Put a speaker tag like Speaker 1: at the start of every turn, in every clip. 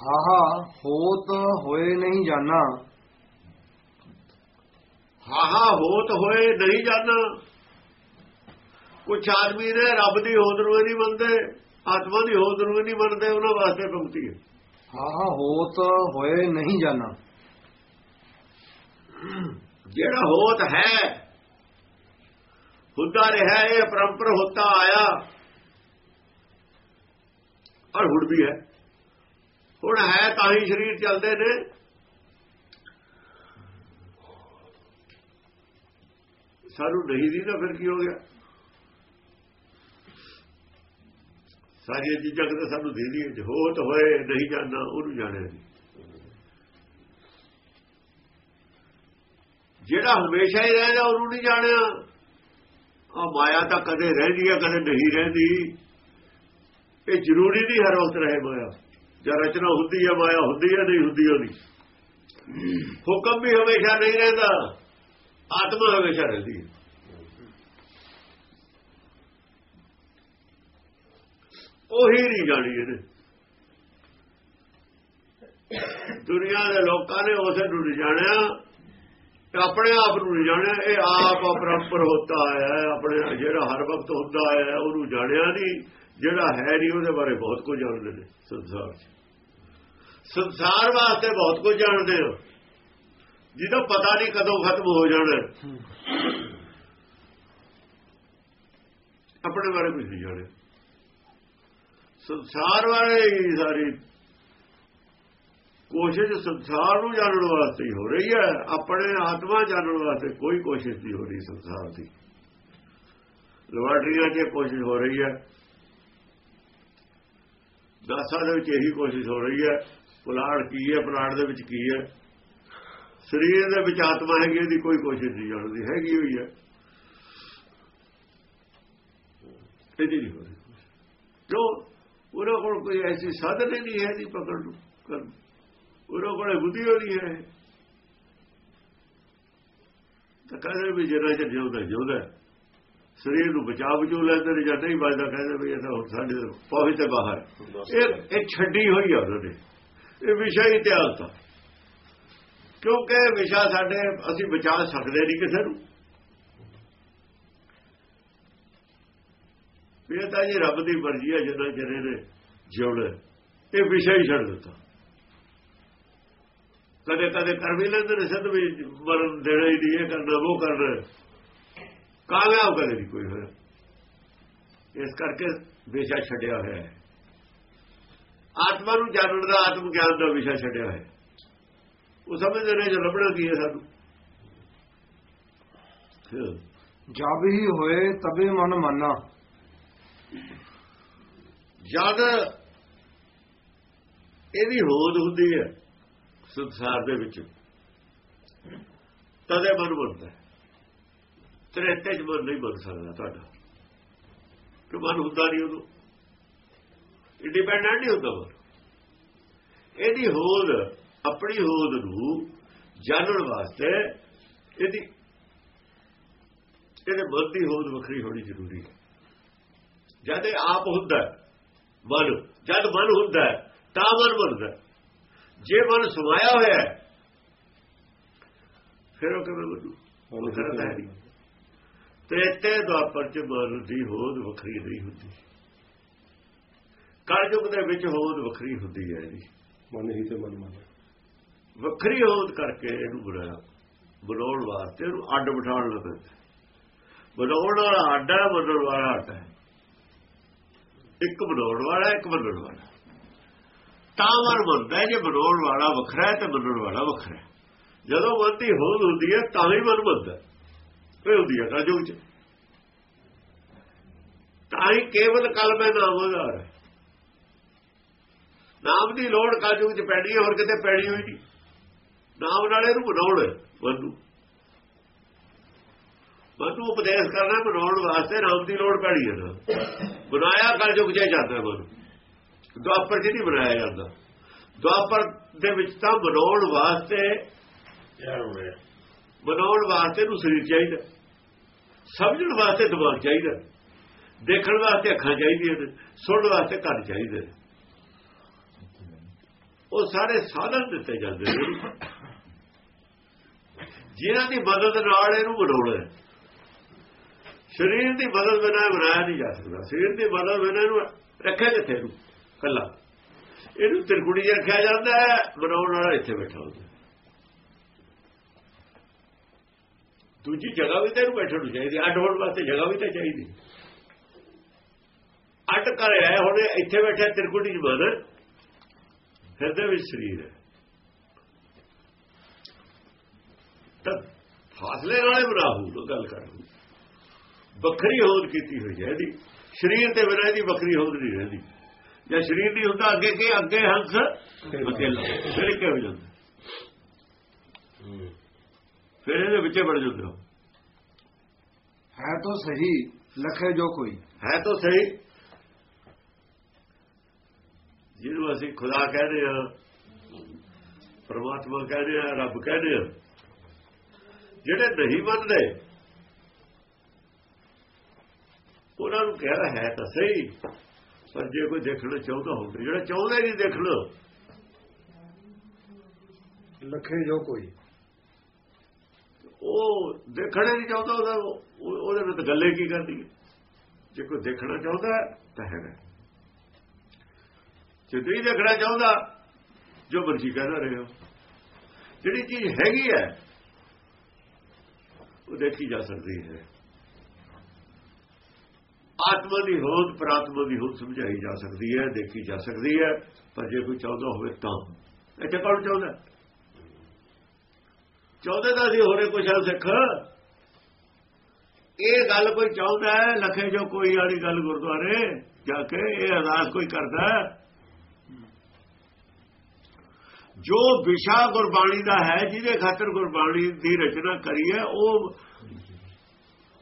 Speaker 1: ਹਾਹਾ ਹੋਤ ਹੋਏ ਨਹੀਂ ਜਾਣਾ
Speaker 2: ਹਾਹਾ ਹੋਤ ਹੋਏ ਨਹੀਂ ਜਾਣਾ ਕੁਛ ਆਦਮੀ ਨੇ ਰੱਬ ਦੀ ਹੋਂਦ ਨੂੰ ਨਹੀਂ ਮੰਨਦੇ ਆਤਮਾ ਦੀ ਹੋਂਦ ਨੂੰ ਨਹੀਂ ਮੰਨਦੇ ਉਹਨਾਂ ਵਾਸਤੇ ਪੰਕਤੀ ਹੈ।
Speaker 1: ਹਾਹਾ ਹੋਤ ਹੋਏ ਨਹੀਂ ਜਾਣਾ
Speaker 2: ਜਿਹੜਾ ਹੋਤ ਹੈ ਹੁੰਦਾ ਰਿਹਾ ਇਹ ਪਰੰਪਰ ਹੁੰਦਾ ਆਇਆ। ਔਰ ਹੁਣ ਵੀ ਹੈ। ਹੁਣ ਹੈ ਤਾਂ ਹੀ ਸਰੀਰ ਚੱਲਦੇ ਨੇ। ਸਾਨੂੰ ਨਹੀਂ ਦੀ ਤਾਂ ਫਿਰ ਕੀ ਹੋ ਗਿਆ? ਸਾਰੀਆਂ ਚੀਜ਼ਾਂ ਕਿਤੇ ਸਾਨੂੰ ਦੇ ਦੀ ਹੋਤ ਹੋਏ, ਨਹੀਂ ਜਾਣਾ ਉਹਨੂੰ ਜਾਣਿਆ ਨਹੀਂ। ਜਿਹੜਾ ਹਮੇਸ਼ਾ ਹੀ ਰਹਿੰਦਾ, ਉਹਨੂੰ ਨਹੀਂ ਜਾਣਿਆ। ਆ ਮਾਇਆ ਤਾਂ ਕਦੇ ਰਹਿੰਦੀ ਹੈ ਕਦੇ ਨਹੀਂ ਰਹਿੰਦੀ। ਇਹ ਜ਼ਰੂਰੀ ਨਹੀਂ ਹਰ ਵਕਤ ਰਹੇ ਮਾਇਆ। ਜਾਂ ਰਚਨਾ ਹੁੰਦੀ ਹੈ, ਮਾਇਆ ਹੁੰਦੀ ਹੈ, ਨਹੀਂ ਹੁੰਦੀ ਉਹਦੀ। ਹੁਕਮ ਵੀ ਹਮੇਸ਼ਾ ਨਹੀਂ ਰਹਿੰਦਾ, ਆਤਮਾ ਹਮੇਸ਼ਾ ਰਹਿੰਦੀ ਹੈ। ਉਹੀ ਨਹੀਂ ਜਾਣੀ ਇਹਨੇ। ਦੁਨੀਆ ਦੇ ਲੋਕਾਂ ਨੇ ਉਸੇ ਨੂੰ ਨਹੀਂ ਜਾਣਿਆ ਆਪਣੇ ਆਪ ਨੂੰ ਨਹੀਂ ਜਾਣਿਆ, ਇਹ ਆਪ ਅਪਰੰਪਰ ਹੁੰਦਾ ਹੈ, ਆਪਣੇ ਜਿਹੜਾ ਹਰ ਵਕਤ ਹੁੰਦਾ ਹੈ, ਉਹਨੂੰ ਜਾਣਿਆ ਨਹੀਂ ਜਿਹੜਾ ਹੈ ਨਹੀਂ ਉਹਦੇ ਬਾਰੇ ਬਹੁਤ ਕੁਝ ਜਾਣਦੇ ਨੇ ਸੰਸਾਰ 'ਚ। ਸੰਸਾਰ ਵਾਸਤੇ ਬਹੁਤ ਕੁਝ ਜਾਣਦੇ ਹੋ। ਜਿਹਦਾ ਪਤਾ ਨਹੀਂ ਕਦੋਂ ਖਤਮ ਹੋ ਜਾਣਾ। ਆਪਣੇ ਬਾਰੇ ਕੁਝ ਨਹੀਂ ਜਾਣੇ ਸੰਸਾਰ ਵਾਲੇ ਹੀ ਸਾਰੀ ਕੋਸ਼ਿਸ਼ ਸੰਸਾਰ ਨੂੰ ਜਾਣਨ ਵਾਸਤੇ ਹੀ ਹੋ ਰਹੀ ਹੈ। ਆਪਣੇ ਆਤਮਾ ਜਾਣਨ ਵਾਸਤੇ ਕੋਈ ਕੋਸ਼ਿਸ਼ ਨਹੀਂ ਹੋ ਰਹੀ ਸੰਸਾਰ ਦੀ। ਲੈਬਾਰਟਰੀਆਂ 'ਚ ਕੋਸ਼ਿਸ਼ ਹੋ ਰਹੀ ਹੈ। ਨਾਸਾ ਦੇ ਵਿੱਚ ਇਹੀ ਕੋਸ਼ਿਸ਼ ਹੋ ਰਹੀ ਹੈ। ਪੁਲਾੜ ਕੀ ਹੈ ਪੁਲਾੜ ਦੇ ਵਿੱਚ ਕੀ ਹੈ? ਸਰੀਰ ਦੇ ਵਿੱਚ ਆਤਮਾ ਹੈਗੀ ਇਹਦੀ ਕੋਈ ਕੋਸ਼ਿਸ਼ ਨਹੀਂ ਜਾਣਦੀ ਹੈਗੀ ਹੋਈ ਹੈ। ਇਹਦੀ ਨਹੀਂ ਹੋ ਰਹੀ ਜੋ ਉਹਨਾਂ ਕੋਲ ਕੋਈ ਐਸੀ ਸਾਧਨ ਹੀ ਨਹੀਂ ਹੈ ਦੀ ਪਕੜ ਨੂੰ ਕਰਨ। ਉਹਨਾਂ ਕੋਲ ਬੁੱਧੀ ਹੋਣੀ ਹੈ। ਤਾਂ ਕਹਿੰਦੇ ਵੀ ਜਿਹੜਾ ਚ ਜਿਉਂਦਾ ਜਿਉਂਦਾ ਸਰੀਰ ਨੂੰ ਬਚਾ ਬਚੂ ਲੈਂਦੇ ਨੇ ਜਾਂ ਨਹੀਂ ਬਚਦਾ ਕਹਿੰਦੇ ਵੀ ਇਹ ਤਾਂ ਸਾਡੇ ਪਹੁੰਚ ਤੇ ਬਾਹਰ ਇਹ ਇਹ ਛੱਡੀ ਹੋਈ ਆ ਉਹਨਾਂ ਨੇ ਇਹ ਵਿਸ਼ਾ ਹੀ ਇਤਿਹਾਸ ਦਾ ਕਿਉਂਕਿ ਵਿਸ਼ਾ ਸਾਡੇ, ਅਸੀਂ ਬਚਾ ਸਕਦੇ ਨਹੀਂ ਕਿਸੇ ਨੂੰ। ਇਹ ਤਾਂ ਜੀ ਰੱਬ ਦੀ ਮਰਜ਼ੀ ਹੈ ਜਿੰਨਾ ਚਿਰ ਨੇ ਜਿਉਣਾ ਇਹ ਵਿਸ਼ਾ ਹੀ ਛੱਡ ਦਿੱਤਾ। ਕਦੇ ਕਦੇ ਕਰ ਵੀ ਲੈਂਦੇ ਨੇ ਸਿੱਧ ਵੀ, ਮਰਨ ਦੇਣਾ ਹੀ ਨਹੀਂ, ਇਹ ਕਰਨਾ, ਉਹ ਕਰਨਾ ਕਾਮਯਾਬ ਕਦੇ ਨਹੀਂ ਕੋਈ ਹੋਇਆ। ਇਸ ਕਰਕੇ ਵਿਸ਼ਾ ਛੱਡਿਆ ਹੋਇਆ ਹੈ। ਆਤਮਾ ਨੂੰ ਜਾਣਨ ਦਾ ਆਤਮ ਗਿਆਨ ਦਾ ਵਿਸ਼ਾ ਛੱਡਿਆ ਹੋਇਆ ਉਹ ਸਮਝਦੇ ਨੇ ਜੋ ਲੱਭਣਾ ਕੀ ਹੈ ਸਾਨੂੰ?
Speaker 1: ਜਬ ਹੀ ਹੋਏ ਤਬੇ ਮਨ ਮੰਨਾ।
Speaker 2: ਜਦ ਇਹਦੀ ਹੋਂਦ ਹੁੰਦੀ ਹੈ ਸੰਸਾਰ ਦੇ ਵਿੱਚ ਤਦੇ ਮਨ ਬਣਦਾ ਤ੍ਰੇਤੇ ਚ ਮਨ ਨਹੀਂ ਬਣ ਸਕਦਾ ਤੁਹਾਡਾ। ਕਿ ਮਨ ਹੁੰਦਾ ਨਹੀਂ ਉਦੋਂ। ਇੰਡੀਪੈਂਡੈਂਟ ਨਹੀਂ ਹੁੰਦਾ ਇਹਦੀ ਹੋਂਦ ਆਪਣੀ ਹੋਂਦ ਨੂੰ ਜਾਣਨ ਵਾਸਤੇ ਇਹਦੀ ਇਹਦੇ ਮਨ ਦੀ ਹੋਂਦ ਵੱਖਰੀ ਹੋਣੀ ਜ਼ਰੂਰੀ ਹੈ। ਜਦ ਇਹ ਆਪ ਹੁੰਦਾ ਮਨ ਜਦ ਮਨ ਹੁੰਦਾ ਤਾਂ ਮਨ ਬਣਦਾ ਜੇ ਮਨ ਸਮਾਇਆ ਹੋਇਆ ਫਿਰ ਉਹ ਕਿਵੇਂ ਬਣੂ? ਉਹ ਕਰਦਾ ਨਹੀਂ। ਤ੍ਰੇਤੇ ਦੁਆਪਰ ਚ ਮਨ ਦੀ ਹੋਂਦ ਵੱਖਰੀ ਨਹੀਂ ਹੁੰਦੀ। ਕਲਯੁਗ ਦੇ ਵਿੱਚ ਹੋਂਦ ਵੱਖਰੀ ਹੁੰਦੀ ਹੈ ਇਹਦੀ
Speaker 3: ਮਨ ਹੀ ਤੇ ਮਨ ਮਨ।
Speaker 2: ਵੱਖਰੀ ਹੋਂਦ ਕਰਕੇ ਇਹਨੂੰ ਬਣਾਇਆ ਬਣਾਉਣ ਵਾਸਤੇ ਇਹਨੂੰ ਅੱਡ ਬਿਠਾਉਣ ਲੱਗਾ। ਬਣਾਉਣ ਵਾਲਾ ਅੱਡ ਹੈ ਬਣਾਉਣ ਵਾਲਾ ਅੱਡ ਹੈ। ਇੱਕ ਬਣਾਉਣ ਵਾਲਾ ਇੱਕ ਬਣਾਉਣ ਵਾਲਾ। ਤਾਂ ਮਨ ਬਣਦਾ ਜੇ ਬਣਾਉਣ ਵਾਲਾ ਵੱਖਰਾ ਹੈ ਤੇ ਬਣਾਉਣ ਵਾਲਾ ਵੱਖਰਾ ਜਦੋਂ ਦੀ ਹੋਂਦ ਹੁੰਦੀ ਹੈ ਤਾਂ ਹੀ ਮਨ ਬਣਦਾ ਇਹ ਹੁੰਦੀ ਹੈ ਕਲਯੁਗ ਚ। ਤਾਂ ਹੀ ਕੇਵਲ ਕਲਮੇ ਨਾਮ ਆਧਾਰ ਹੈ। ਨਾਮ ਦੀ ਲੋੜ ਕਲਯੁਗ ਚ ਪੈਣੀ ਹੈ ਹੋਰ ਕਿਤੇ ਪੈਣੀ ਹੋਈ ਨਹੀਂ। ਨਾਮ ਨਾਲ ਇਹਨੂੰ ਬਣਾਉਣ ਮਨ ਨੂੰ ਮਨ ਨੂੰ ਉਪਦੇਸ਼ ਕਰਨਾ ਬਣਾਉਣ ਵਾਸਤੇ ਨਾਮ ਦੀ ਲੋੜ ਪੈਣੀ ਹੈ ਬਣਾਇਆ ਕਲਯੁਗ ਚ ਜਾਂਦਾ ਮਨ ਦੁਆਪਰ ਨਹੀਂ ਬਣਾਇਆ ਜਾਂਦਾ। ਦੁਆਪਰ ਦੇ ਵਿੱਚ ਤਾਂ ਬਣਾਉਣ ਵਾਸਤੇ ਬਣਾਉਣ ਵਾਸਤੇ ਨੂੰ ਸਰੀਰ ਚਾਹੀਦਾ। ਸਮਝਣ ਵਾਸਤੇ ਦਿਮਾਗ ਚਾਹੀਦਾ। ਦੇਖਣ ਵਾਸਤੇ ਅੱਖਾਂ ਚਾਹੀਦੀਆਂ ਨੇ। ਸੁਣਨ ਵਾਸਤੇ ਕੰਨ ਚਾਹੀਦੇ ਉਹ ਸਾਰੇ ਸਾਧਨ ਦਿੱਤੇ ਜਾਂਦੇ ਨੇ। ਜਿਨ੍ਹਾਂ ਦੀ ਮਦਦ ਨਾਲ ਇਹਨੂੰ ਬਣਾਉਣਾ ਸਰੀਰ ਦੀ ਮਦਦ ਬਿਨਾਂ ਇਹ ਬਣਾਇਆ ਨਹੀਂ ਜਾ ਸਕਦਾ। ਸਰੀਰ ਦੀ ਮਦਦ ਬਿਨਾਂ ਇਹਨੂੰ ਰੱਖਿਆ ਕਿੱਥੇ? ਨੂੰ ਕੱਲਾ ਇਹਨੂੰ ਤਿਰਕੁੜੀ 'ਚ ਰੱਖਿਆ ਜਾਂਦਾ ਹੈ, ਬਣਾਉਣ ਵਾਲਾ ਇੱਥੇ ਬੈਠਾ ਹੁੰਦਾ ਦੂਜੀ ਜਗ੍ਹਾ ਵੀ ਤੈਨੂੰ ਬੈਠਣ ਨੂੰ ਚਾਹੀਦੀ ਅੱਡ ਹੋਣ ਵਾਸਤੇ ਜਗ੍ਹਾ ਵੀ ਤਾਂ ਚਾਹੀਦੀ ਅੱਡ ਕਰ ਆਇਆ ਹੁਣ, ਇੱਥੇ ਬੈਠਾ ਤਿਰਕੁੜੀ 'ਚ ਮਨ ਹਿਰਦੇ ਵਿੱਚ ਸਰੀਰ ਹੈ। ਤਾਂ ਫਾਸਲੇ ਨਾਲੇ ਬਰਾਹੂ ਤੋਂ ਗੱਲ ਕਰ ਵੱਖਰੀ ਹੋਂਦ ਕੀਤੀ ਹੋਈ ਹੈ ਇਹਦੀ। ਸਰੀਰ ਤੇ ਬਿਨਾਂ ਇਹਦੀ ਵੱਖਰੀ ਹੋਂਦ ਨਹੀਂ ਰਹਿੰਦੀ। ਜੇ ਸਰੀਰ ਨਹੀਂ ਹੁੰਦਾ ਅੱਗੇ ਕੀ ਅੱਗੇ ਹੰਸ ਫਿਰ ਕੀ ਹੋ ਜਾਂਦਾ। ਫਿਰ ਇਹਦੇ ਵਿੱਚੇ ਵੜ ਜਾਂਦੇ। ਹੋ
Speaker 1: ਹੈ ਤਾਂ ਸਹੀ ਲਖੇ ਜੋ ਕੋਈ।
Speaker 2: ਹੈ ਤਾਂ ਸਹੀ। ਜਿਹਨੂੰ ਅਸੀਂ ਖੁਦਾ ਕਹਿੰਦੇ ਆ ਪਰਮਾਤਮਾ ਕਹਿੰਦੇ ਆ ਰੱਬ ਕਹਿੰਦੇ ਆ ਜਿਹੜੇ ਨਹੀਂ ਮੰਨਦੇ ਉਹਨਾਂ ਨੂੰ ਕਹਿਣਾ ਹੈ ਤਾਂ ਸਹੀ ਪਰ ਜੇ ਕੋਈ ਦੇਖਣਾ ਚਾਹੁੰਦਾ ਹੋਵੇ ਜਿਹੜਾ ਚਾਹੁੰਦਾ ਨਹੀਂ ਦੇਖਣਾ।
Speaker 1: ਲਖੇ ਜੋ ਕੋਈ।
Speaker 2: ਉਹ ਦੇਖਣਾ ਨਹੀਂ ਚਾਹੁੰਦਾ ਉਹਦਾ ਉਹ- ਉਹਦੇ ਨਾਲ ਤਾਂ ਗੱਲੇ ਕੀ ਕਰਦੀ ਹੈ। ਜੇ ਕੋਈ ਦੇਖਣਾ ਚਾਹੁੰਦਾ ਹੈ, ਤਾਂ ਹੈਗਾ ਜੇ ਨਹੀਂ ਦੇਖਣਾ ਚਾਹੁੰਦਾ, ਜੋ ਮਰਜ਼ੀ ਕਹਿੰਦਾ ਰਹੇ ਹੋ। ਜਿਹੜੀ ਚੀਜ਼ ਹੈਗੀ ਹੈ, ਉਹ ਦੇਖੀ ਜਾ ਸਕਦੀ ਹੈ। ਆਤਮਾ ਦੀ ਹੋਂਦ ਪ੍ਰਾਤਮਾ ਦੀ ਹੋਂਦ ਸਮਝਾਈ ਜਾ ਸਕਦੀ ਹੈ, ਦੇਖੀ ਜਾ ਸਕਦੀ ਹੈ, ਪਰ ਜੇ ਕੋਈ ਚਾਹੁੰਦਾ ਹੋਵੇ ਤਾਂ। ਇੱਥੇ ਕੌਣ ਚਾਹੁੰਦਾ? ਚਾਹੁੰਦੇ ਤਾਂ ਅਸੀਂ ਹੋਰੇ ਕੁਛ ਆ, ਸਿੱਖ। ਇਹ ਗੱਲ ਕੋਈ ਚਾਹੁੰਦਾ ਹੈ, ਲਖੇ ਜੋ ਕੋਈ ਵਾਲੀ ਗੱਲ ਗੁਰਦੁਆਰੇ ਜਾ ਕੇ, ਇਹ ਅਰਦਾਸ ਕੋਈ ਕਰਦਾ ਜੋ ਵਿਸ਼ਾ ਗੁਰਬਾਣੀ ਦਾ ਹੈ, ਜਿਹਦੇ ਖਾਤਰ ਗੁਰਬਾਣੀ ਦੀ ਰਚਨਾ ਕਰੀ ਹੈ ਉਹ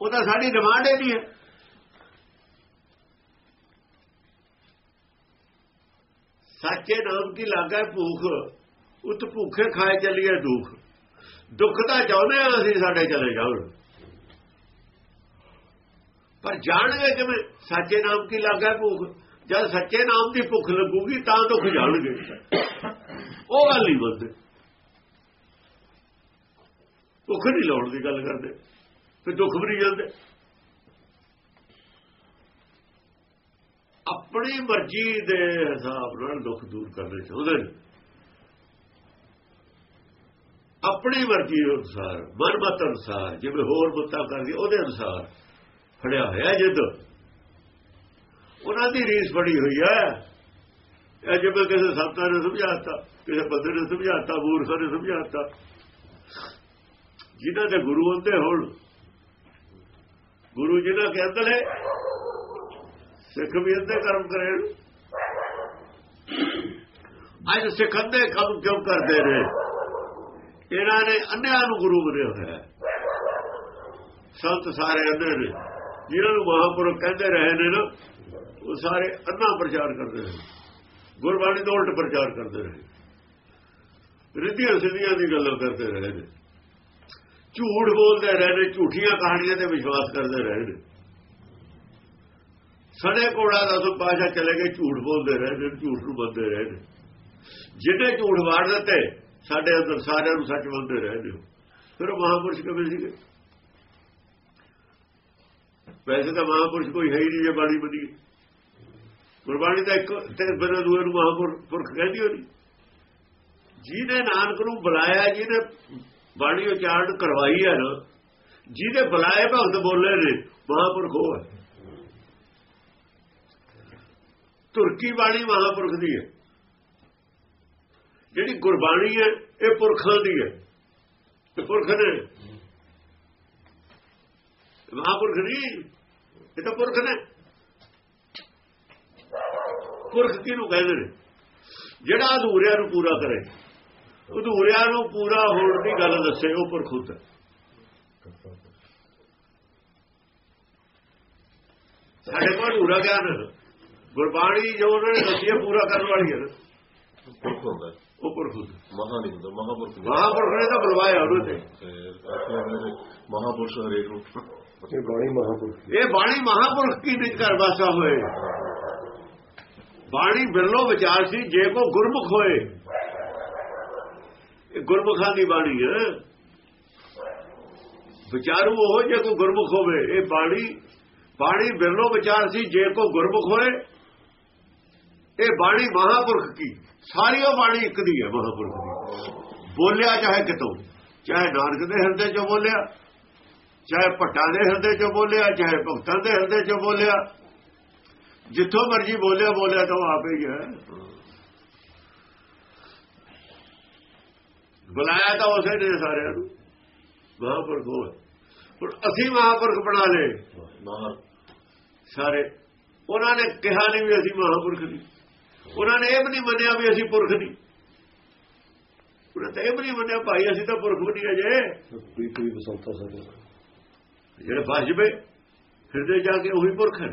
Speaker 2: ਉਹ ਤਾਂ ਸਾਡੀ ਡਿਮਾਂਡ ਹੀ ਨਹੀਂ ਹੈ। ਸੱਚੇ ਨਾਮ ਕੀ ਲਾਗਾ ਭੂਖ। ਉਤ ਭੁੱਖੇ ਖਾਏ ਚੱਲੀਏ ਦੁੱਖ। ਦੁੱਖ ਤਾਂ ਚਾਹੁੰਦੇ ਆ ਅਸੀਂ ਸਾਡੇ ਚਲੇ ਜਾਣ। ਪਰ ਜਾਣਗੇ ਕਿਵੇਂ? ਸੱਚੇ ਨਾਮ ਕੀ ਲਾਗਾ ਭੁੱਖ? ਜਦ ਸੱਚੇ ਨਾਮ ਦੀ ਭੁੱਖ ਲੱਗੂਗੀ, ਤਾਂ ਦੁੱਖ ਜਾਣਗੇ। ਉਹ ਗੱਲ ਨਹੀਂ ਬੋਲਦੇ। ਭੁੱਖ ਨਹੀਂ ਲਾਉਣ ਦੀ ਗੱਲ ਕਰਦੇ। ਤੇ ਦੁੱਖ ਵੀ ਨਹੀਂ ਜਾਂਦੇ। ਆਪਣੀ ਮਰਜ਼ੀ ਦੇ ਹਿਸਾਬ ਨਾਲ ਦੁੱਖ ਦੂਰ ਕਰਨੇ ਚਾਹੁੰਦੇ ਨੇ। ਆਪਣੀ ਮਰਜ਼ੀ ਅਨੁਸਾਰ, ਮਨਮਤ ਅਨੁਸਾਰ, ਜਿਵੇਂ ਹੋਰ ਬੁੱਤਾ ਕਰਦੀ, ਉਹਦੇ ਅਨੁਸਾਰ ਫੜਿਆ ਹੋਇਆ ਜਿੱਦ। ਉਹਨਾਂ ਦੀ ਰੀਸ ਫੜੀ ਹੋਈ ਹੈ। ਇਹ ਜਿਵੇਂ ਕਿਸੇ ਸੰਤਾਂ ਨੇ ਸਮਝਾਤਾ। ਕਿਸੇ ਬੰਦੇ ਨੇ ਸਮਝਾਤਾ, ਮੂਰਖਾਂ ਨੇ ਸਮਝਾਤਾ। ਜਿਨ੍ਹਾਂ ਦੇ ਗੁਰੂ ਹੁੰਦੇ ਹੋਣ, ਗੁਰੂ ਜਿਹਨਾਂ ਕਹਿੰਦੇ ਨੇ, ਸਿੱਖ ਵੀ ਅੰਦੇ ਕਰਮ ਕਰੇ ਅੱਜ ਸਿੱਖ ਅੱਧੇ ਕੰਮ ਕਿਉਂ ਕਰਦੇ ਨੇ? ਇਹਨਾਂ ਨੇ ਅੰਨਿਆਂ ਨੂੰ ਗੁਰੂ ਬਣਿਆ ਹੋਇਆ ਸੰਤ ਸਾਰੇ ਅੰਨੇ ਨੇ। ਜਿਹਨਾਂ ਨੂੰ ਮਹਾਂਪੁਰਖ ਕਹਿੰਦੇ ਰਹੇ ਨੇ ਨਾ, ਉਹ ਸਾਰੇ ਅੰਨਾ ਪ੍ਰਚਾਰ ਕਰਦੇ ਰਹੇ ਗੁਰਬਾਣੀ ਦਾ ਉਲਟ ਪ੍ਰਚਾਰ ਕਰਦੇ ਰਹੇ ਰਿੱਧੀਆਂ ਸਿੱਧੀਆਂ ਦੀ ਗੱਲਾਂ ਕਰਦੇ ਰਹੇ ਨੇ। ਝੂਠ ਬੋਲਦੇ ਰਹੇ ਨੇ, ਝੂਠੀਆਂ ਕਹਾਣੀਆਂ ਤੇ ਵਿਸ਼ਵਾਸ ਕਰਦੇ ਰਹੇ ਨੇ। ਸੜੇ ਕੋੜਾ ਦਾ ਤੋਂ ਪਾਸ਼ਾ ਚਲੇ ਗਏ, ਝੂਠ ਬੋਲਦੇ ਰਹੇ ਨੇ, ਝੂਠ ਨੂੰ ਬੰਦੇ ਰਹੇ ਨੇ। ਜਿਹਨੇ ਝੂਠ ਵਾੜ ਦਿੱਤੇ, ਸਾਡੇ ਅੰਦਰ ਸਾਰਿਆਂ ਨੂੰ ਸੱਚ ਬੰਦੇ ਰਹੇ ਨੇ। ਫਿਰ ਉਹ ਮਹਾਪੁਰਸ਼ ਕਿਵੇਂ ਸੀਗੇ? ਵੈਸੇ ਤਾਂ ਮਹਾਪੁਰਸ਼ ਕੋਈ ਹੈ ਹੀ ਨਹੀਂ, ਜੇ ਬਾਣੀ ਬਣੀ। ਗੁਰਬਾਣੀ ਦਾ ਇੱਕ ਤੇ ਬਿਨਾਂ ਦੂਏ ਨੂੰ ਮਹਾਪੁਰਖ ਕਹਿੰਦੀ ਹੋਣੀ। ਜਿਹਨੇ ਨਾਨਕ ਨੂੰ ਬੁਲਾਇਆ ਜਿਹਨੇ ਬਾਣੀ ਉਚਾਰਨ ਕਰਵਾਈ ਹੈ ਨਾ, ਜਿਹਦੇ ਬੁਲਾਏ ਭਗਤ ਬੋਲੇ ਨੇ, ਮਹਾਪੁਰਖ ਉਹ ਹੈ। ਤੁਰਕੀ ਬਾਣੀ ਮਹਾਪੁਰਖ ਦੀ ਹੈ। ਜਿਹੜੀ ਗੁਰਬਾਣੀ ਹੈ, ਇਹ ਪੁਰਖਾਂ ਦੀ ਹੈ। ਇਹ ਪੁਰਖ ਨੇ। ਮਹਾਪੁਰਖ ਨਹੀਂ, ਇਹ ਤਾਂ ਪੁਰਖ ਨੇ। ਪੁਰਖ ਕਿਹਨੂੰ ਕਹਿੰਦੇ ਨੇ? ਜਿਹੜਾ ਅਧੂਰਿਆਂ ਨੂੰ ਪੂਰਾ ਕਰੇ। ਅਧੂਰਿਆਂ ਨੂੰ ਪੂਰਾ ਹੋਣ ਦੀ ਗੱਲ ਦੱਸੇ ਉਹ ਪੁਰਖ ਹੁੰਦਾ ਸਾਡੇ ਕੋਲ ਅਧੂਰਾ ਗਿਆਨ ਹੈ। ਗੁਰਬਾਣੀ ਜੋ ਉਹਨਾਂ ਨੇ ਦੱਸੀ ਹੈ ਪੂਰਾ ਕਰਨ ਵਾਲੀ ਹੈ ਨਾ,
Speaker 3: ਪੁਰਖ ਹੁੰਦਾ ਹੈ।
Speaker 2: ਉਹ ਪੁਰਖ ਹੁੰਦਾ।
Speaker 3: ਮਹਾ ਨਹੀਂ ਹੁੰਦਾ ਮਹਾਪੁਰਖ
Speaker 2: ਮਹਾਪੁਰਖ ਨੇ ਤਾਂ ਬੁਲਵਾਇਆ ਉਹਨੂੰ ਤੇ
Speaker 3: ਮਹਾਪੁਰਸ਼ ਹਰੇਕ ਨੂੰ
Speaker 1: ਇਹ ਬਾਣੀ ਮਹਾਪੁਰਖ
Speaker 2: ਇਹ ਬਾਣੀ ਮਹਾਪੁਰਖ ਕੀ ਨਿਜ ਘਰ ਵਾਸਾ ਹੋਏ। ਬਾਣੀ ਬਿਰਲੋ ਵਿਚਾਰ ਸੀ ਜੇ ਕੋ ਗੁਰਮੁਖ ਹੋਏ ਇਹ ਗੁਰਮੁਖਾਂ ਦੀ ਬਾਣੀ ਹੈ। ਵਿਚਾਰੂ ਉਹ ਜੇ ਕੋਈ ਗੁਰਮੁਖ ਹੋਵੇ, ਇਹ ਬਾਣੀ ਬਾਣੀ ਬਿਰਲੋ ਵਿਚਾਰ ਸੀ, ਜੇ ਕੋ ਗੁਰਮੁਖ ਹੋਏ, ਇਹ ਬਾਣੀ ਮਹਾਪੁਰਖ ਕੀ? ਸਾਰੀ ਉਹ ਬਾਣੀ ਇੱਕ ਦੀ ਹੈ, ਮਹਾਪੁਰਖ ਦੀ। ਬੋਲਿਆ ਚਾਹੇ ਕਿਤੋਂ, ਚਾਹੇ ਨਾਨਕ ਦੇ ਹਿਰਦੇ ਚੋਂ ਬੋਲਿਆ, ਚਾਹੇ ਭੱਟਾਂ ਦੇ ਹਿਰਦੇ ਚੋਂ ਬੋਲਿਆ, ਚਾਹੇ ਭਗਤਾਂ ਦੇ ਹਿਰਦੇ ਚੋਂ ਬੋਲਿਆ। ਜਿੱਥੋਂ ਮਰਜ਼ੀ ਬੋਲਿਆ ਬੋਲਿਆ ਤਾਂ ਉਹ ਆਪੇ ਹੀ ਹੈ। ਬੁਲਾਇਆ ਤਾਂ ਉਸੇ ਨੇ ਸਾਰਿਆਂ ਨੂੰ। ਮਹਾਪੁਰਖ ਹੋਏ ਹੁਣ ਅਸੀਂ ਮਹਾਪੁਰਖ ਬਣਾ ਲਏ। ਸਾਰੇ। ਉਹਨਾਂ ਨੇ ਕਿਹਾ ਨਹੀਂ ਵੀ ਅਸੀਂ ਮਹਾਪੁਰਖ ਨਹੀਂ। ਉਹਨਾਂ ਨੇ ਇਹ ਵੀ ਨਹੀਂ ਮੰਨਿਆ ਵੀ ਅਸੀਂ ਪੁਰਖ ਨਹੀਂ। ਉਹਨਾਂ ਤਾਂ ਇਹ ਵੀ ਨਹੀਂ ਮੰਨਿਆ ਭਾਈ ਅਸੀਂ ਤਾਂ ਪੁਰਖ ਨਹੀਂ ਅਜੇ।
Speaker 4: ਕੋਈ ਕੋਈ ਬਸੰਤਾ ਸਾਡੇ
Speaker 2: ਜਿਹੜੇ ਫਸ ਜਵੇ ਹਿਰਦੇ ਜਾ ਕੇ ਉਹੀ ਪੁਰਖ ਹੈ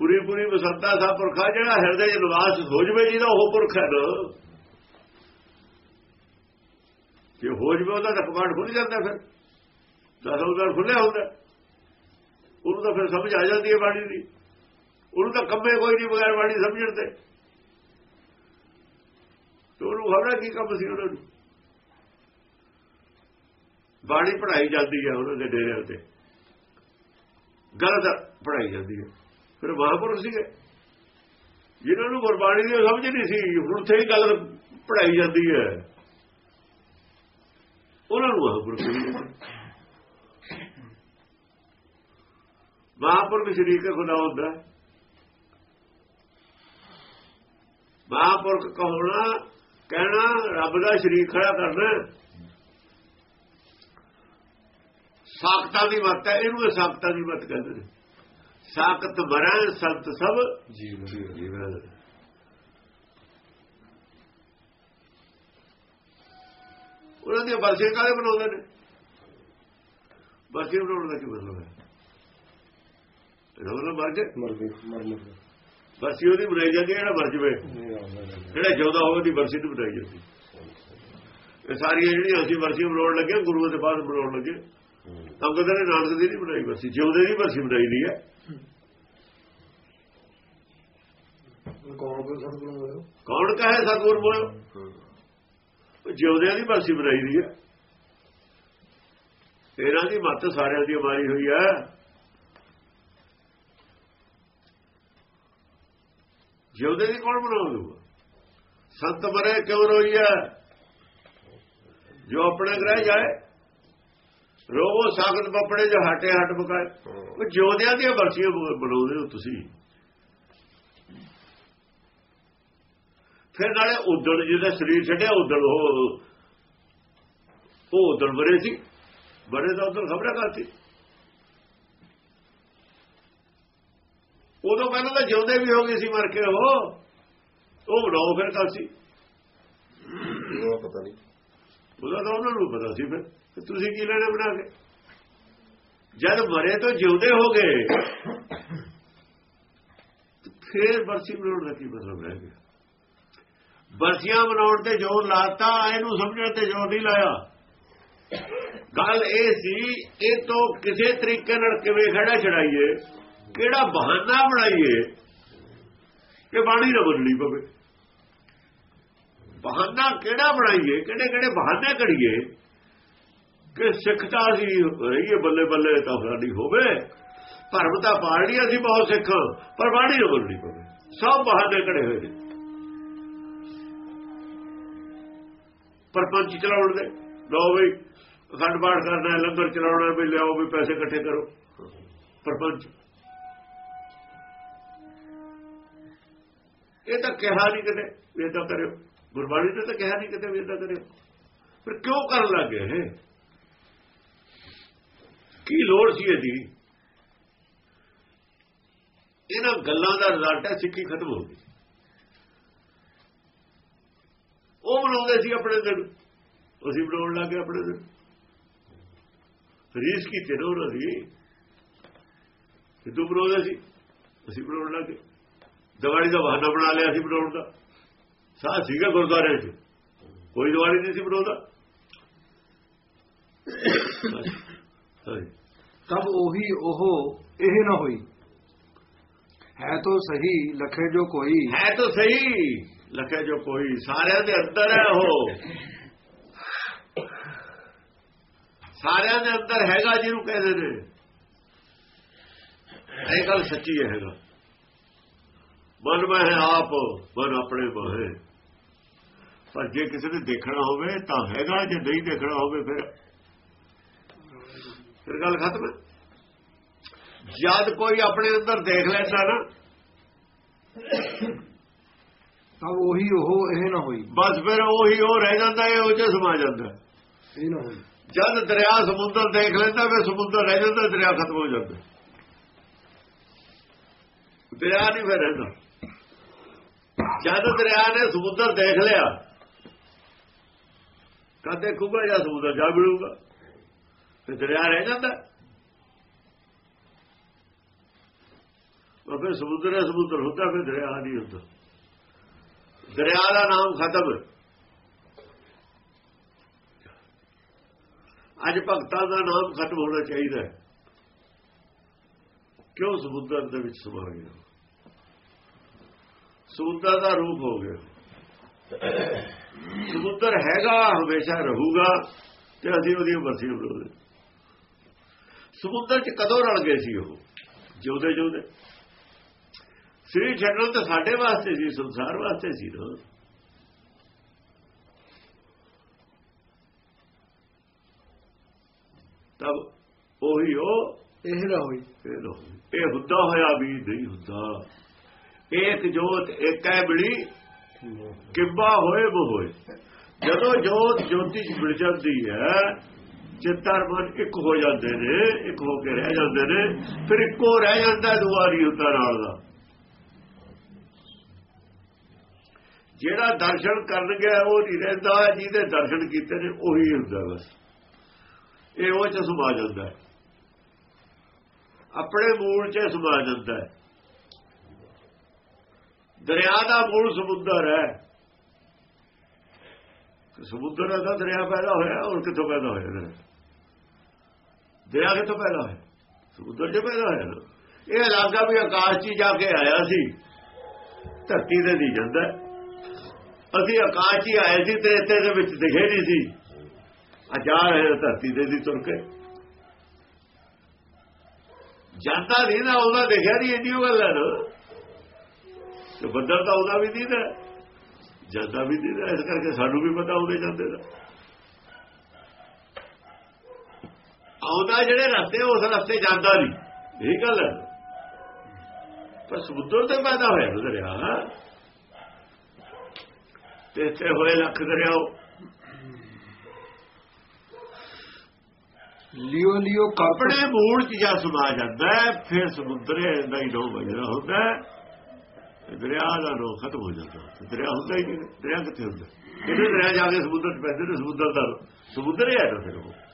Speaker 2: ਪੂਰੀ ਪੂਰੀ ਵਸੰਤਾ ਸਾ ਪੁਰਖਾ ਜਿਹੜਾ ਹਿਰਦੇ 'ਚ ਨਿਵਾਸ ਹੋ ਜਵੇ ਜਿਹਦਾ ਉਹ ਪੁਰਖ ਹੈ ਜੇ ਹੋ ਜਵੇ ਉਹਦਾ ਤਾਂ ਕਮਾਂਡ ਖੁੱਲ ਜਾਂਦਾ ਫਿਰ। ਦਸ ਉਹਦਾ ਖੁੱਲਿਆ ਹੁੰਦਾ। ਉਹਨੂੰ ਤਾਂ ਫਿਰ ਸਮਝ ਆ ਜਾਂਦੀ ਹੈ ਬਾਣੀ ਦੀ। ਉਹਨੂੰ ਤਾਂ ਕੰਮੇ ਕੋਈ ਨਹੀਂ ਬਗੈਰ ਬਾਣੀ ਸਮਝਣ ਤੇ ਉਹਨੂੰ ਖਬਰ ਕੀ ਕੰਮ ਸੀ ਉਹਨਾਂ ਨੂੰ? ਬਾਣੀ ਪੜਾਈ ਜਾਂਦੀ ਹੈ ਉਹਨਾਂ ਦੇ ਡੇਰੇ ਉੱਤੇ ਗਲਤ ਪੜਾਈ ਜਾਂਦੀ ਹੈ। ਫਿਰ ਮਹਾਂਪੁਰਖ ਸੀਗੇ। ਜਿਨ੍ਹਾਂ ਨੂੰ ਗੁਰਬਾਣੀ ਦੀ ਸਮਝ ਨਹੀਂ ਸੀ, ਹੁਣ ਉੱਥੇ ਹੀ ਗੱਲ ਪੜਾਈ ਜਾਂਦੀ ਹੈ। ਉਹਨਾਂ ਨੂੰ ਮਹਾਂਪੁਰਖ ਸੀਗੇ ਮਹਾਂਪੁਰਖ ਸ਼ਰੀਕ ਖੁਦਾ ਹੁੰਦਾ। ਮਹਾਂਪੁਰਖ ਕਹਣਾ ਕਹਿਣਾ ਰੱਬ ਦਾ ਸ਼ਰੀਕ ਖੜਾ ਕਰਨਾ ਸਾਖਤਾਂ ਦੀ ਮੱਤ ਹੈ ਇਹਨੂੰ ਇਹ ਸਾਖਤਾਂ ਦੀ ਮੱਤ ਕਹਿੰਦੇ ਨੇ। ਸਾਖਤ ਮਰਾਂ ਸੰਤ ਸਭ
Speaker 4: ਜੀਵ
Speaker 2: ਜੀਵਨ ਉਹਨਾਂ ਦੀਆਂ ਬਰਸੇ ਕਾਲੇ ਬਣਾਉਂਦੇ ਨੇ? ਬਰਸੇ ਬਣਾਉਣ ਦਾ ਕੀ ਮਤਲਬ ਹੈ? ਮਤਲਬ ਮਰ ਗਏ
Speaker 4: ਮਰ ਗਏ ਮਰ ਮਰ ਗਏ।
Speaker 2: ਬਰਸੀ ਉਹਦੀ ਬਣਾਈ ਜਾਂਦੀ ਹੈ ਜਿਹੜਾ ਮਰ ਜਵੇ ਜਿਹੜਾ ਜਿਉਂਦਾ ਹੋਵੇ ਦੀ ਬਰਸੀ ਨੂੰ ਬਣਾਈ ਜਾਂਦੀ। ਇਹ ਸਾਰੀਆਂ ਜਿਹੜੀਆਂ ਅਸੀਂ ਬਰਸੀ ਬਣਾਉਣ ਲੱਗੇ ਗੁਰੂ ਦੇ ਬਾਅਦ ਬਣਾਉਣ ਲੱਗੇ। ਅੰਗਦ ਨੇ ਨਾਨਕ ਦੀ ਨਹੀਂ ਬਣਾਈ ਬਰਸੀ ਜਿਉਂਦੇ ਦੀ ਬਰਸੀ ਬਣਾਈ ਦੀ ਹੈ।
Speaker 4: ਕੌਣ
Speaker 2: ਕਹੇ ਸਤਿਗੁਰ ਬੋਲੋ? ਜਿਉਂਦਿਆਂ ਦੀ ਬਰਸੀ ਬਣਾਈ ਦੀ ਹੈ ਇਹਨਾਂ ਦੀ ਮੱਤ ਸਾਰਿਆਂ ਦੀ ਮਾਰੀ ਹੋਈ ਹੈ ਜਿਉਂਦੇ ਦੀ ਕੌਣ ਬਣਾ ਦੂਗਾ ਸੰਤ ਮਰੇ ਕਿਉਂ ਰੋਈ ਹੈ ਜੋ ਆਪਣੇ ਗ੍ਰਹਿ ਜਾਏ ਰੋਵੋ ਸਾਖਤ ਪਪੜੇ ਜੋ ਹਟੇ ਹਟ ਬਕਾਏ ਉਹ ਜਿਉਂਦਿਆਂ ਦੀਆਂ ਬਰਸੀਆਂ ਬਣਾਉਂਦੇ ਹੋ ਤੁਸੀਂ। ਫਿਰ ਨਾਲੇ ਉਦਣ ਜਿਹਦਾ ਸਰੀਰ ਛੱਡਿਆ ਉਦਣ ਉਹ ਉਹ ਉਦਣ ਬਰੇ ਸੀ। ਬਰੇ ਦਾ ਉਦਣ ਖਬਰਾਂ ਕਰਤੀ। ਉਦੋਂ ਪਹਿਲਾਂ ਤਾਂ ਜਿਉਂਦੇ ਵੀ ਹੋ ਗਏ ਸੀ ਮਰ ਕੇ ਉਹ। ਉਹ ਬਣਾਓ ਫਿਰ ਕੱਲ ਸੀ।
Speaker 3: ਉਹ ਪਤਾ ਨਹੀਂ।
Speaker 2: ਉਹਦਾ ਤਾਂ ਉਹਨਾਂ ਨੂੰ ਪਤਾ ਸੀ ਫਿਰ। ਤੁਸੀਂ ਕੀ ਲੈਣਾ ਬਣਾ ਕੇ? ਜਦ ਮਰੇ ਤੋਂ ਜਿਉਂਦੇ ਹੋ ਗਏ। ਤੇ ਫਿਰ ਬਰਸੀ ਬਣਾਉਣ ਦਾ ਕੀ ਮਤਲਬ ਰਹਿ ਗਿਆ? ਬਰਸੀਆਂ ਬਣਾਉਣ ਤੇ ਜ਼ੋਰ ਲਾਤਾ, ਇਹਨੂੰ ਸਮਝਣ ਤੇ ਜ਼ੋਰ ਨਹੀਂ ਲਾਇਆ। ਗੱਲ ਇਹ ਸੀ, ਇਹ ਤੋਂ ਕਿਸੇ ਤਰੀਕੇ ਨਾਲ ਕਿਵੇਂ ਖੜਾ ਛੜਾਈਏ ਕਿਹੜਾ ਬਹਾਨਾ ਬਣਾਈਏ ਕਿ ਬਾਣੀ ਨਾ ਬਦਲੀ ਪਵੇ। ਬਹਾਨਾ ਕਿਹੜਾ ਬਣਾਈਏ ਕਿਹੜੇ ਕਿਹੜੇ ਬਹਾਨੇ ਕਰੀਏ, ਕਿ ਸਿੱਖਤਾ ਸੀ ਰਹੀਏ ਬੱਲੇ ਬੱਲੇ ਤਾਂ ਸਾਡੀ ਹੋਵੇ। ਭਰਮ ਤਾਂ ਪਾਲਣੀ ਅਸੀਂ ਬਹੁਤ ਸਿੱਖ, ਪਰ ਬਾਣੀ ਨਾ ਬਦਲੀ ਪਵੇ। ਸਭ ਬਹਾਨੇ ਕੜੇ ਹੋਏ ਨੇ। ਪਰਪੰਚ ਚਲਾਉਣ ਦੇ। ਲਓ ਵੀ ਅਖੰਡ ਪਾਠ ਕਰਨਾ ਹੈ, ਲੰਗਰ ਚਲਾਉਣਾ ਵੀ ਲਿਆਓ ਵੀ ਪੈਸੇ ਇਕੱਠੇ ਕਰੋ। ਪਰਪੰਚ ਇਹ ਤਾਂ ਕਿਹਾ ਨਹੀਂ ਕਿਤੇ, ਵੀ ਏਦਾਂ ਕਰਿਓ। ਗੁਰਬਾਣੀ ਨੇ ਤਾਂ ਕਿਹਾ ਨਹੀਂ ਕਿਤੇ ਵੀ ਏਦਾਂ ਕਰਿਓ। ਫਿਰ ਕਿਉਂ ਕਰਨ ਲੱਗੇ ਇਹ? ਕੀ ਲੋੜ ਸੀ ਇਹਦੀ? ਇਹਨਾਂ ਗੱਲਾਂ ਦਾ ਰਿਜ਼ਲਟ ਹੈ, ਸਿੱਖੀ ਖਤਮ ਹੋ ਗਈ। ਉਹ ਬਣਾਉਂਦੇ ਸੀ ਆਪਣੇ ਦਿਨ। ਅਸੀਂ ਬਣਾਉਣ ਲੱਗੇ ਆਪਣੇ ਦਿਨ। ਰੀਸ ਕੀਤੇ ਨਾ ਉਹਨਾਂ ਦੀ। ਸਿੱਧੂ ਬਣਾਉਂਦੇ ਸੀ। ਅਸੀਂ ਬਣਾਉਣ ਲੱਗੇ ਦੀਵਾਲੀ ਦਾ ਬਹਾਨਾ ਬਣਾ ਲਿਆ ਸੀ ਬਣਾਉਣ ਦਾ। ਸਾਹ ਸੀਗਾ ਗੁਰਦੁਆਰੇ 'ਚ ਕੋਈ ਦੀਵਾਲੀ ਨਹੀਂ ਸੀ ਬਣਾਉਂਦਾ।
Speaker 1: ਤਬ ਉਹੀ ਉਹ ਇਹ ਨਾ ਹੋਈ। ਹੈ ਤੋ ਸਹੀ ਲਖੇ ਜੋ ਕੋਈ।
Speaker 2: ਹੈ ਤਾਂ ਸਹੀ। ਲਖੇ ਜੋ ਕੋਈ, ਸਾਰਿਆਂ ਦੇ ਅੰਦਰ ਹੈ ਉਹ। ਸਾਰਿਆਂ ਦੇ ਅੰਦਰ ਹੈਗਾ ਜਿਹਨੂੰ ਕਹਿੰਦੇ ਨੇ। ਇਹ ਗੱਲ ਸੱਚੀ ਹੈਗਾ। ਮਨ ਮੈਂ ਆਪ, ਮਨ ਆਪਣੇ ਮੋਹੇ। ਪਰ ਜੇ ਕਿਸੇ ਨੇ ਦੇਖਣਾ ਹੋਵੇ ਤਾਂ ਹੈਗਾ, ਜੇ ਨਹੀਂ ਦੇਖਣਾ ਹੋਵੇ ਫਿਰ ਫਿਰ ਗੱਲ ਖਤਮ ਹੈ। ਜਦ ਕੋਈ ਆਪਣੇ ਅੰਦਰ ਦੇਖ ਲੈਂਦਾ ਨਾ
Speaker 1: ਤਾਂ ਉਹੀ ਉਹ ਇਹ ਨਾ ਹੋਈ।
Speaker 2: ਬਸ ਫਿਰ ਉਹੀ ਉਹ ਰਹਿ ਜਾਂਦਾ ਹੈ ਉਹ ਚ ਸਮਾ ਜਾਂਦਾ।
Speaker 1: ਇਹ ਨਾ ਹੋਈ।
Speaker 2: ਜਦ ਦਰਿਆ ਸਮੁੰਦਰ ਦੇਖ ਲੈਂਦਾ ਫਿਰ ਸਮੁੰਦਰ ਰਹਿ ਜਾਂਦਾ ਦਰਿਆ ਖਤਮ ਹੋ ਜਾਂਦਾ। ਦਰਿਆ ਨਹੀਂ ਫਿਰ ਰਹਿੰਦਾ। ਜਦ ਦਰਿਆ ਨੇ ਸਮੁੰਦਰ ਦੇਖ ਲਿਆ ਕਦ ਦੇਖੂਗਾ ਜਾਂ ਸਮੁੰਦਰ ਜਾ ਮਿਲੂਗਾ। ਫਿਰ ਦਰਿਆ ਰਹਿ ਜਾਂਦਾ। ਉਹ ਫਿਰ ਸਮੁੰਦਰ ਹੈ ਸਮੁੰਦਰ ਹੁੰਦਾ ਫਿਰ ਦਰਿਆ ਨਹੀਂ ਹੁੰਦਾ। ਦਰਿਆ ਦਾ ਨਾਮ ਖਤਮ। ਅੱਜ ਭਗਤਾਂ ਦਾ ਨਾਮ ਖਤਮ ਹੋਣਾ ਚਾਹੀਦਾ ਕਿਉਂ ਸਮੁੰਦਰ ਦੇ ਵਿੱਚ ਸਮਾ ਗਿਆ ਸਮੁੰਦਰ ਦਾ ਰੂਪ ਹੋ ਗਿਆ। ਸਮੁੰਦਰ ਹੈਗਾ, ਹਮੇਸ਼ਾ ਰਹੂਗਾ ਤੇ ਅਸੀਂ ਉਹਦੀਆਂ ਵਰਸੀਆਂ ਬਣਾਉਂਦੇ ਸਮੁੰਦਰ 'ਚ ਕਦੋਂ ਰਲ ਗਏ ਸੀ ਉਹ? ਜਿਉਂਦੇ ਜਿਉਂਦੇ ਸ੍ਰੀ ਛੱਡਣ ਤਾਂ ਸਾਡੇ ਵਾਸਤੇ ਸੀ ਸੰਸਾਰ ਵਾਸਤੇ ਸੀ ਨਾ। ਤਬ ਉਹੀ ਉਹ
Speaker 1: ਇਹ ਨਾ ਹੋਈ।
Speaker 2: ਇਹ ਹੁੰਦਾ ਹੋਇਆ ਵੀ ਨਹੀਂ ਹੁੰਦਾ। ਇੱਕ ਜੋਤ ਇੱਕ ਹੈ ਬੜੀ ਕਿੱਬਾ ਹੋਏ ਉਹ ਹੋਏ। ਜਦੋਂ ਜੋਤ ਜੋਤੀ ਚ ਮਿਲ ਜਾਂਦੀ ਹੈ ਚਿੱਤਰ ਮਨ ਇੱਕ ਹੋ ਜਾਂਦੇ ਨੇ ਇੱਕ ਹੋ ਕੇ ਰਹਿ ਜਾਂਦੇ ਨੇ ਫਿਰ ਇੱਕੋ ਰਹਿ ਜਾਂਦਾ ਦੁਆਰੀ ਹੁੰਦਾ ਨਾਲ ਦਾ। ਜਿਹੜਾ ਦਰਸ਼ਨ ਕਰਨ ਗਿਆ, ਉਹ ਨਹੀਂ ਰਹਿੰਦਾ, ਜਿਹਦੇ ਦਰਸ਼ਨ ਕੀਤੇ ਨੇ, ਉਹੀ ਹੁੰਦਾ ਬਸ। ਇਹ ਉਹ ਚ ਸਮਾ ਜਾਂਦਾ ਆਪਣੇ ਮੂਲ 'ਚ ਸਮਾ ਜਾਂਦਾ ਦਰਿਆ ਦਾ ਮੂਲ ਸਮੁੰਦਰ ਹੈ। ਸਮੁੰਦਰ ਦਾ ਦਰਿਆ ਪੈਦਾ ਹੋਇਆ, ਹੋਰ ਕਿੱਥੋਂ ਪੈਦਾ ਹੋਇਆ ਦਰਿਆ ਦਰਿਆ ਕਿੱਥੋਂ ਪੈਦਾ ਹੋਇਆ? ਸਮੁੰਦਰ 'ਚ ਪੈਦਾ ਹੋਇਆ। ਇਹ ਇਲਾਕਾ ਵੀ ਆਕਾਸ਼ 'ਚ ਜਾ ਕੇ ਆਇਆ ਸੀ। ਧਰਤੀ ਤੇ ਨਹੀਂ ਜਾਂਦਾ। ਅਸੀਂ ਆਕਾਸ਼ ਹੀ ਆਏ ਸੀ ਤੇ ਇੱਥੇ ਦੇ ਵਿੱਚ ਦਿਖੇ ਨਹੀਂ ਸੀ। ਆ ਜਾ ਰਹੇ ਧਰਤੀ ਦੇ ਦੀ ਤੁਰ ਕੇ। ਜਾਂਦਾ ਨਹੀਂ ਨਾ, ਉਹਦਾ ਦਿਖਿਆ ਨਹੀਂ, ਇੰਨੀ ਗੱਲ ਹੈ ਨਾ। ਤੇ ਬੱਦਲ ਤਾਂ ਉਹਦਾ ਵੀ ਦੀਦਾ ਜਾਂਦਾ ਵੀ ਦੀਦਾ ਇਸ ਕਰਕੇ ਸਾਨੂੰ ਵੀ ਪਤਾ ਉਹਦੇ ਜਾਂਦੇ ਦਾ। ਆਉਂਦਾ ਜਿਹੜੇ ਰਸਤੇ, ਉਸ ਰਸਤੇ ਜਾਂਦਾ ਨਹੀਂ। ਇਹ ਗੱਲ ਹੈ। ਪਰ ਸਮੁੰਦਰ ਤੇ ਪੈਦਾ ਹੋਇਆ ਨਾ ਦਰਿਆ। ਤੇ ਇੱਥੇ ਹੋਏ ਲੱਖ ਦਰਿਆਓ।
Speaker 1: ਲਿਓ ਲਿਓ ਕਪੜੇ
Speaker 2: ਮੂਲ ਚ ਜਾ ਸਮਾ ਜਾਂਦਾ ਫਿਰ ਸਮੁੰਦਰੇ ਦਾ ਹੀ ਨੋ ਵਜਦਾ ਹੁੰਦਾ ਤੇ ਦਰਿਆ ਦਾ ਨੋ ਖਤਮ ਹੋ ਜਾਂਦਾ। ਦਰਿਆ ਹੁੰਦਾ ਹੀ ਨਹੀਂ ਦਰਿਆ ਕਿੱਥੇ ਹੁੰਦਾ? ਇਹਨੇ ਦਰਿਆ ਜਾ ਕੇ ਸਮੁੰਦਰ ਚ ਪੈਂਦੇ ਨੇ? ਸਮੁੰਦਰ ਦਾ ਸਮੁੰਦਰ ਹੀ ਨਾ ਫਿਰ ਉਹ।